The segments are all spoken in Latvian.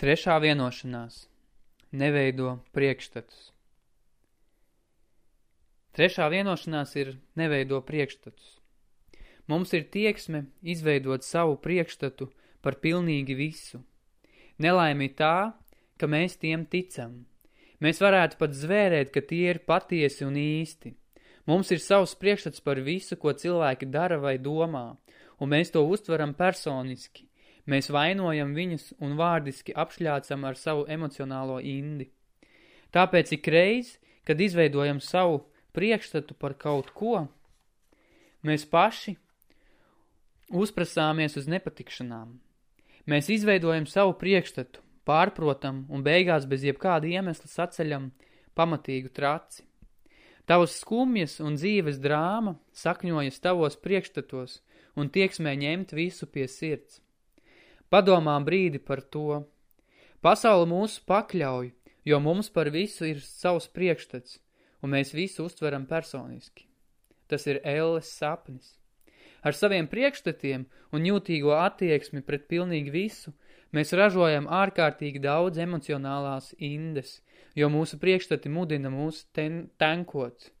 Trešā vienošanās – neveido priekšstatus. Trešā vienošanās ir neveido priekšstatus. Mums ir tieksme izveidot savu priekšstatu par pilnīgi visu. Nelaimi tā, ka mēs tiem ticam. Mēs varētu pat zvērēt, ka tie ir patiesi un īsti. Mums ir savs priekšstats par visu, ko cilvēki dara vai domā, un mēs to uztveram personiski. Mēs vainojam viņus un vārdiski apšļācam ar savu emocionālo indi. Tāpēc ik reiz, kad izveidojam savu priekšstatu par kaut ko, mēs paši uzprasāmies uz nepatikšanām. Mēs izveidojam savu priekšstatu, pārprotam un beigās bez jebkāda iemesla saceļam pamatīgu traci. Tavas skumjas un dzīves drāma sakņojas tavos priekšstatos un tieksmē ņemt visu pie sirds. Padomā brīdi par to. Pasauli mūsu pakļauj, jo mums par visu ir savs priekšstats, un mēs visu uztveram personiski. Tas ir elles sapnis. Ar saviem priekšstatiem un jūtīgo attieksmi pret pilnīgi visu mēs ražojam ārkārtīgi daudz emocionālās indes, jo mūsu priekšstati mudina mūs ten tenkot.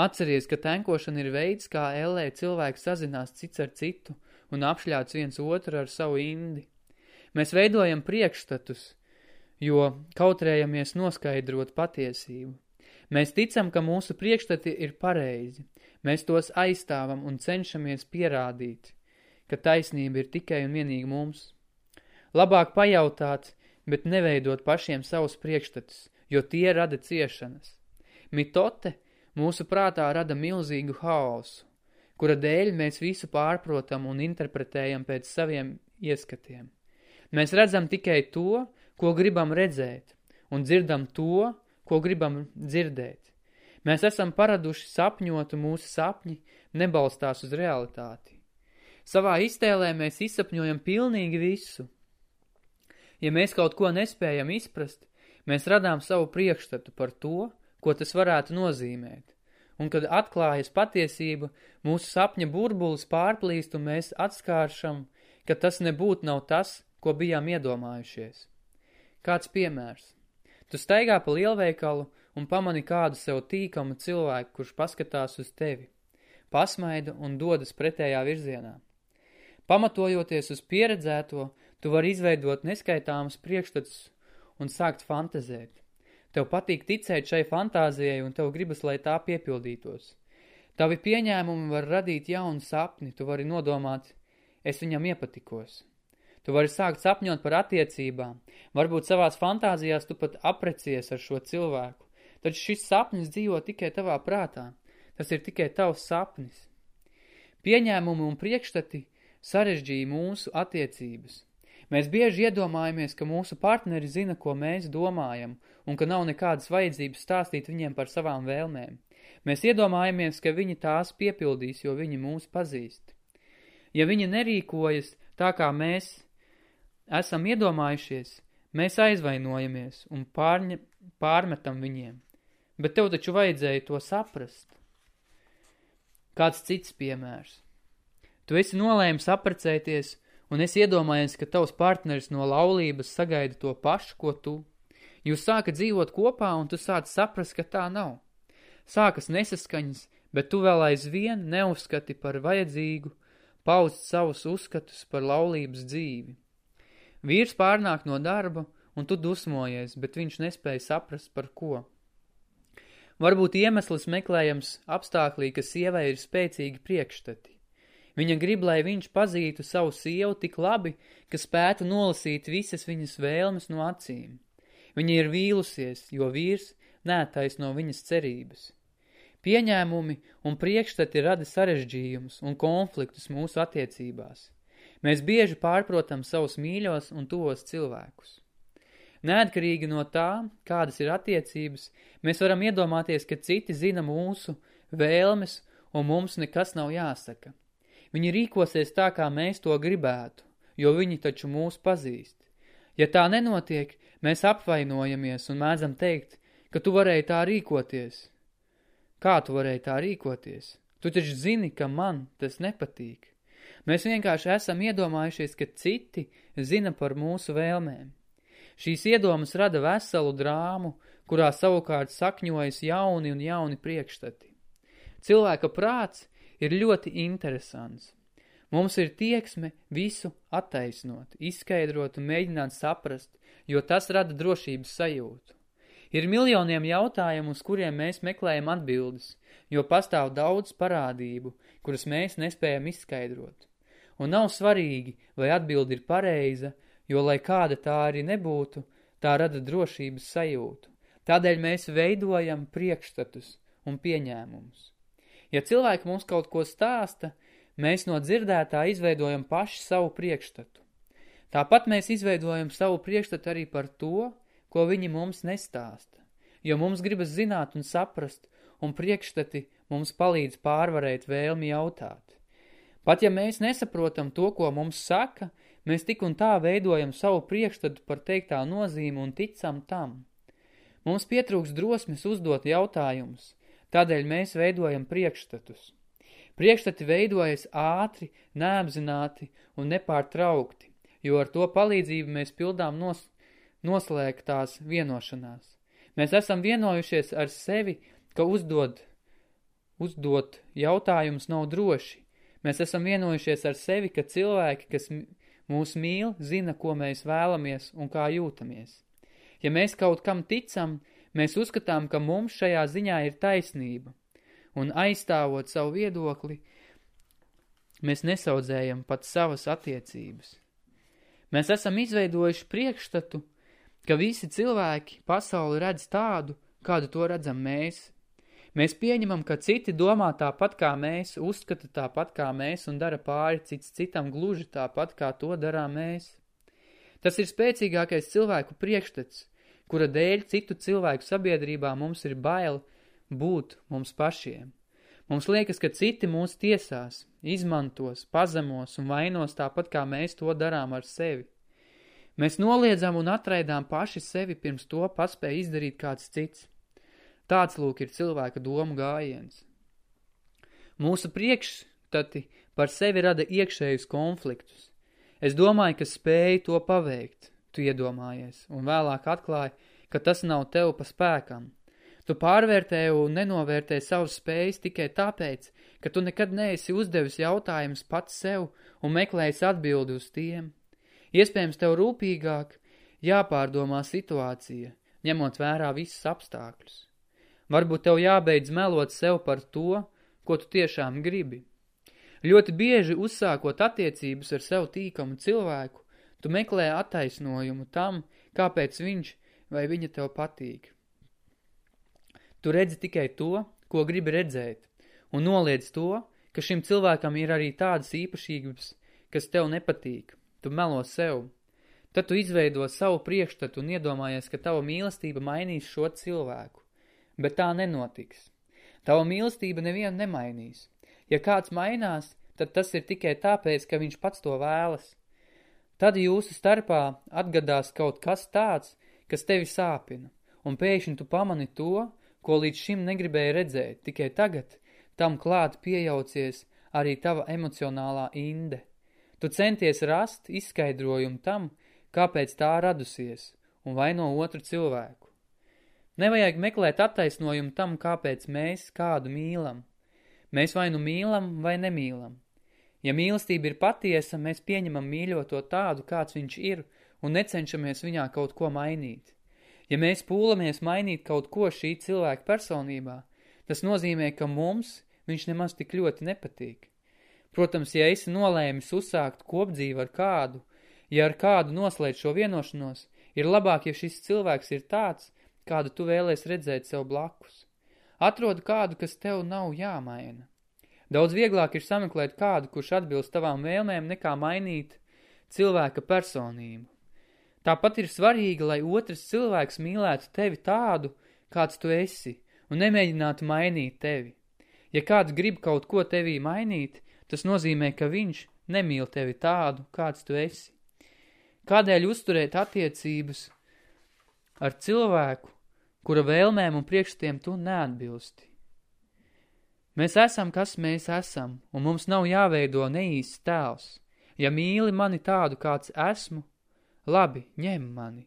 Atceries, ka tenkošana ir veids, kā ellē cilvēks sazinās cits ar citu – un apšļāts viens otru ar savu indi. Mēs veidojam priekšstatus, jo kautrējamies noskaidrot patiesību. Mēs ticam, ka mūsu priekšstati ir pareizi. Mēs tos aizstāvam un cenšamies pierādīt, ka taisnība ir tikai un vienīgi mums. Labāk pajautāt, bet neveidot pašiem savus priekšstatus, jo tie rada ciešanas. Mitote mūsu prātā rada milzīgu haosu kura dēļ mēs visu pārprotam un interpretējam pēc saviem ieskatiem. Mēs redzam tikai to, ko gribam redzēt, un dzirdam to, ko gribam dzirdēt. Mēs esam paraduši sapņot, un mūsu sapņi nebalstās uz realitāti. Savā iztēlē mēs izsapņojam pilnīgi visu. Ja mēs kaut ko nespējam izprast, mēs radām savu priekšstatu par to, ko tas varētu nozīmēt un kad atklājas patiesība, mūsu sapņa burbulis pārplīst un mēs atskāršam, ka tas nebūtu nav tas, ko bijām iedomājušies. Kāds piemērs. Tu staigā pa lielveikalu un pamani kādu sev tīkamu cilvēku, kurš paskatās uz tevi, pasmaida un dodas pretējā virzienā. Pamatojoties uz pieredzēto, tu vari izveidot neskaitāmas priekšstats un sākt fantazēt. Tev patīk ticēt šai fantāzijai un tev gribas, lai tā piepildītos. Tavi pieņēmumi var radīt jaunu sapni, tu vari nodomāt, es viņam iepatikos. Tu vari sākt sapņot par attiecībām, varbūt savās fantāzijās tu pat aprecies ar šo cilvēku, taču šis sapnis dzīvo tikai tavā prātā, tas ir tikai tavs sapnis. Pieņēmumi un priekšstati sarežģīja mūsu attiecības. Mēs bieži iedomājamies, ka mūsu partneri zina, ko mēs domājam, un ka nav nekādas vajadzības stāstīt viņiem par savām vēlmēm. Mēs iedomājamies, ka viņi tās piepildīs, jo viņi mūs pazīst. Ja viņi nerīkojas tā, kā mēs esam iedomājušies, mēs aizvainojamies un pārņa, pārmetam viņiem. Bet tev taču vajadzēja to saprast. Kāds cits piemērs. Tu esi nolēms aprecēties – un es iedomājos, ka tavs partneris no laulības sagaida to pašu, ko tu. Jūs sākat dzīvot kopā, un tu sāc saprast, ka tā nav. Sākas nesaskaņas, bet tu vēl aizvien neuzskati par vajadzīgu paust savus uzskatus par laulības dzīvi. Vīrs pārnāk no darba, un tu dusmojies, bet viņš nespēja saprast par ko. Varbūt iemesls meklējams apstāklī, ka sievai ir spēcīgi priekšstati. Viņa grib, lai viņš pazītu savu sievu tik labi, ka spētu nolasīt visas viņas vēlmes no acīm. Viņa ir vīlusies, jo vīrs nētais no viņas cerības. Pieņēmumi un priekšstati rada sarežģījumus un konfliktus mūsu attiecībās. Mēs bieži pārprotam savus mīļos un tuvos cilvēkus. Neatkarīgi no tā, kādas ir attiecības, mēs varam iedomāties, ka citi zina mūsu vēlmes un mums nekas nav jāsaka. Viņi rīkosies tā, kā mēs to gribētu, jo viņi taču mūs pazīst. Ja tā nenotiek, mēs apvainojamies un mēdzam teikt, ka tu varēji tā rīkoties. Kā tu varēji tā rīkoties? Tu taču zini, ka man tas nepatīk. Mēs vienkārši esam iedomājušies, ka citi zina par mūsu vēlmēm. Šīs iedomas rada veselu drāmu, kurā savukārt sakņojas jauni un jauni priekšstati. Cilvēka prāts ir ļoti interesants. Mums ir tieksme visu attaisnot, izskaidrot un mēģināt saprast, jo tas rada drošības sajūtu. Ir miljoniem jautājumu, uz kuriem mēs meklējam atbildes, jo pastāv daudz parādību, kuras mēs nespējam izskaidrot. Un nav svarīgi, vai atbildi ir pareiza, jo, lai kāda tā arī nebūtu, tā rada drošības sajūtu. Tādēļ mēs veidojam priekšstatus un pieņēmumus. Ja cilvēki mums kaut ko stāsta, mēs no dzirdētā izveidojam paši savu priekšstatu. Tāpat mēs izveidojam savu priekšstatu arī par to, ko viņi mums nestāsta, jo mums gribas zināt un saprast, un priekšstati mums palīdz pārvarēt vēlmi jautāt. Pat ja mēs nesaprotam to, ko mums saka, mēs tik un tā veidojam savu priekšstatu par teiktā nozīmi un ticam tam. Mums pietrūks drosmes uzdot jautājumus, tādēļ mēs veidojam priekšstatus. Priekšstati veidojas ātri, neapzināti un nepārtraukti, jo ar to palīdzību mēs pildām nos noslēgtās vienošanās. Mēs esam vienojušies ar sevi, ka uzdod, uzdot jautājumus nav droši. Mēs esam vienojušies ar sevi, ka cilvēki, kas mūs mīl, zina, ko mēs vēlamies un kā jūtamies. Ja mēs kaut kam ticam, mēs uzskatām, ka mums šajā ziņā ir taisnība, un aizstāvot savu viedokli, mēs nesaudzējam pat savas attiecības. Mēs esam izveidojuši priekšstatu, ka visi cilvēki pasauli redz tādu, kādu to redzam mēs. Mēs pieņemam, ka citi domā tāpat kā mēs, uzskata tāpat kā mēs un dara pāri cits citam gluži tāpat kā to darām mēs. Tas ir spēcīgākais cilvēku priekšstats, kura dēļ citu cilvēku sabiedrībā mums ir bail būt mums pašiem. Mums liekas, ka citi mūs tiesās, izmantos, pazemos un vainos tāpat kā mēs to darām ar sevi. Mēs noliedzam un atraidām paši sevi pirms to paspēja izdarīt kāds cits. Tāds lūk ir cilvēka domu gājiens. Mūsu priekšstati par sevi rada iekšējus konfliktus. Es domāju, ka spēju to paveikt, tu iedomājies, un vēlāk atklāji, ka tas nav tev pa spēkam. Tu pārvērtēji un nenovērtēji savas spējas tikai tāpēc, ka tu nekad neesi uzdevis jautājumus pats sev un meklējis atbildi uz tiem. Iespējams, tev rūpīgāk jāpārdomā situācija, ņemot vērā visus apstākļus. Varbūt tev jābeidz melot sev par to, ko tu tiešām gribi. Ļoti bieži uzsākot attiecības ar sev tīkamu cilvēku, tu meklē attaisnojumu tam, kāpēc viņš vai viņa tev patīk. Tu redzi tikai to, ko gribi redzēt, un noliedz to, ka šim cilvēkam ir arī tādas īpašības, kas tev nepatīk, Tu melo sev. Tad tu izveido savu priekšstatu un iedomājies, ka tava mīlestība mainīs šo cilvēku. Bet tā nenotiks. Tava mīlestība nevienu nemainīs. Ja kāds mainās, tad tas ir tikai tāpēc, ka viņš pats to vēlas. Tad jūsu starpā atgadās kaut kas tāds, kas tevi sāpina, un pēkšņi tu pamani to, ko līdz šim negribēji redzēt, tikai tagad tam klāt piejaucies arī tava emocionālā inde. Tu centies rast izskaidrojumu tam, kāpēc tā radusies, un vaino otru cilvēku. Nevajag meklēt attaisnojumu tam, kāpēc mēs kādu mīlam. Mēs vai nu mīlam, vai nemīlam. Ja mīlestība ir patiesa, mēs pieņemam mīļoto tādu, kāds viņš ir, un necenšamies viņā kaut ko mainīt. Ja mēs pūlamies mainīt kaut ko šī cilvēka personībā, tas nozīmē, ka mums viņš nemaz tik ļoti nepatīk. Protams, ja esi nolēmis uzsākt kopdzīvi ar kādu, ja ar kādu noslēdz šo vienošanos, ir labāk, ja šis cilvēks ir tāds, kādu tu vēlies redzēt sev blakus. Atrod kādu, kas tev nav jāmaina. Daudz vieglāk ir sameklēt kādu, kurš atbilst tavām vēlmēm, nekā mainīt cilvēka personību. Tāpat ir svarīgi, lai otrs cilvēks mīlētu tevi tādu, kāds tu esi, un nemēģinātu mainīt tevi. Ja kāds grib kaut ko tevī mainīt, Tas nozīmē, ka viņš nemīl tevi tādu, kāds tu esi. Kādēļ uzturēt attiecības ar cilvēku, kura vēlmēm un priekšstiem tu neatbilsti? Mēs esam, kas mēs esam, un mums nav jāveido neīsts tēls. Ja mīli mani tādu, kāds esmu, labi, ņem mani.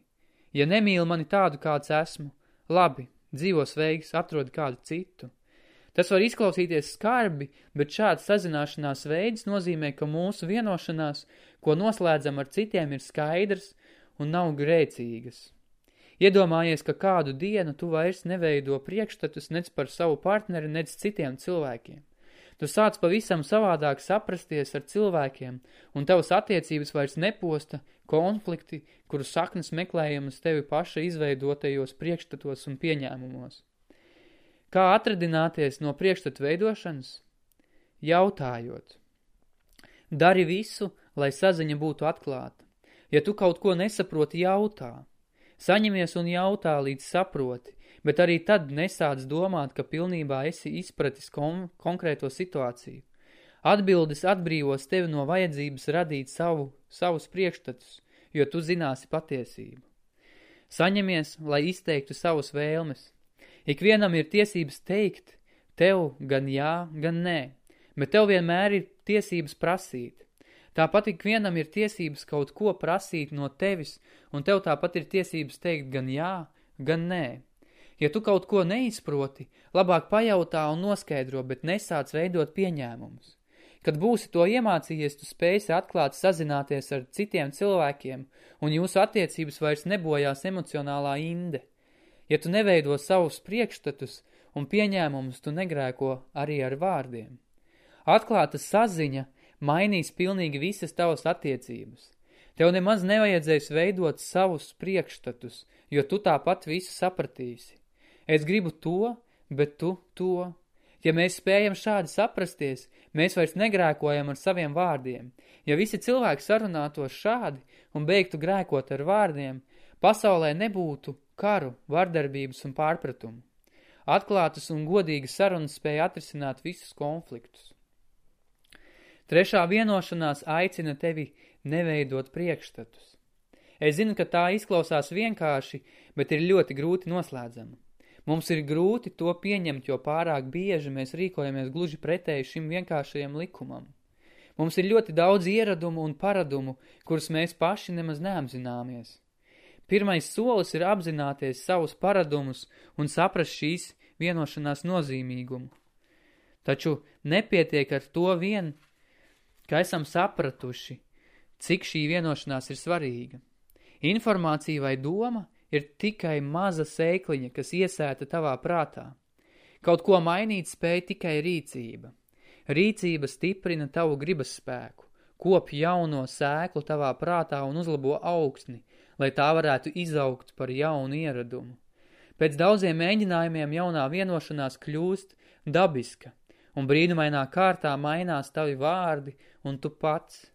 Ja nemīli mani tādu, kāds esmu, labi, dzīvo sveiks, atrod kādu citu. Tas var izklausīties skarbi, bet šāds sazināšanās veids nozīmē, ka mūsu vienošanās, ko noslēdzam ar citiem, ir skaidrs un nav grēcīgas. Iedomājies, ka kādu dienu tu vairs neveido priekšstatus nec par savu partneri, nec citiem cilvēkiem. Tu sāc pavisam savādāk saprasties ar cilvēkiem, un tavas attiecības vairs neposta konflikti, kuru saknes meklējamas tevi paša izveidotajos priekšstatos un pieņēmumos. Kā atradināties no priekšstatu veidošanas? Jautājot. Dari visu, lai saziņa būtu atklāta. Ja tu kaut ko nesaproti, jautā. Saņemies un jautā, līdz saproti, bet arī tad nesāc domāt, ka pilnībā esi izpratis kon konkrēto situāciju. Atbildes atbrīvos tevi no vajadzības radīt savu, savus priekšstatus, jo tu zināsi patiesību. Saņemies, lai izteiktu savus vēlmes, Ikvienam ir tiesības teikt tev gan jā, gan nē, bet tev vienmēr ir tiesības prasīt. Tāpat ikvienam ir tiesības kaut ko prasīt no tevis, un tev tāpat ir tiesības teikt gan jā, gan nē. Ja tu kaut ko neizproti, labāk pajautā un noskaidro, bet nesāc veidot pieņēmumus. Kad būsi to iemācījies, tu spēsi atklāt sazināties ar citiem cilvēkiem, un jūsu attiecības vairs nebojās emocionālā inde. Ja tu neveido savus priekšstatus un pieņēmumus, tu negrēko arī ar vārdiem. Atklāta saziņa mainīs pilnīgi visas tavas attiecības. Tev nemaz nevajadzēs veidot savus priekšstatus, jo tu tāpat visu sapratīsi. Es gribu to, bet tu to. Ja mēs spējam šādi saprasties, mēs vairs negrēkojam ar saviem vārdiem. Ja visi cilvēki sarunātos šādi un beigtu grēkot ar vārdiem, pasaulē nebūtu karu, vardarbības un pārpratumu. Atklātas un godīgas sarunas spēja atrisināt visus konfliktus. Trešā vienošanās aicina tevi neveidot priekšstatus. Es zinu, ka tā izklausās vienkārši, bet ir ļoti grūti noslēdzama. Mums ir grūti to pieņemt, jo pārāk bieži mēs rīkojamies gluži pretēji šim vienkāršajam likumam. Mums ir ļoti daudz ieradumu un paradumu, kurus mēs paši nemaz neapzināmies. Pirmais solis ir apzināties savus paradumus un saprast šīs vienošanās nozīmīgumu. Taču nepietiek ar to vien, ka esam sapratuši, cik šī vienošanās ir svarīga. Informācija vai doma ir tikai maza sēkliņa, kas iesēta tavā prātā. Kaut ko mainīt spēj tikai rīcība. Rīcība stiprina tavu gribas spēku, kop jauno sēklu tavā prātā un uzlabo augsni, lai tā varētu izaugt par jaunu ieradumu. Pēc daudziem mēģinājumiem jaunā vienošanās kļūst dabiska, un brīnumainā kārtā mainās tavi vārdi un tu pats.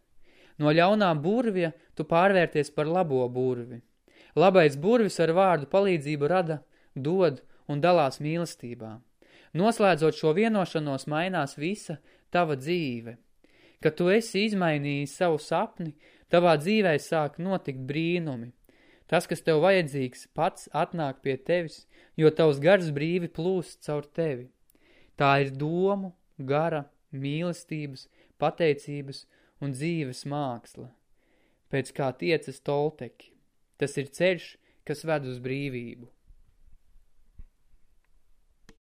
No ļaunā burvja tu pārvērties par labo burvi. Labais burvis ar vārdu palīdzību rada, dod un dalās mīlestībā. Noslēdzot šo vienošanos mainās visa tava dzīve. Kad tu esi izmainījis savu sapni, tavā dzīvē sāk notikt brīnumi. Tas, kas tev vajadzīgs, pats atnāk pie tevis, jo tavs gars brīvi plūst caur tevi. Tā ir domu, gara, mīlestības, pateicības un dzīves māksla. Pēc kā tiecas tolteki. Tas ir ceļš, kas ved uz brīvību.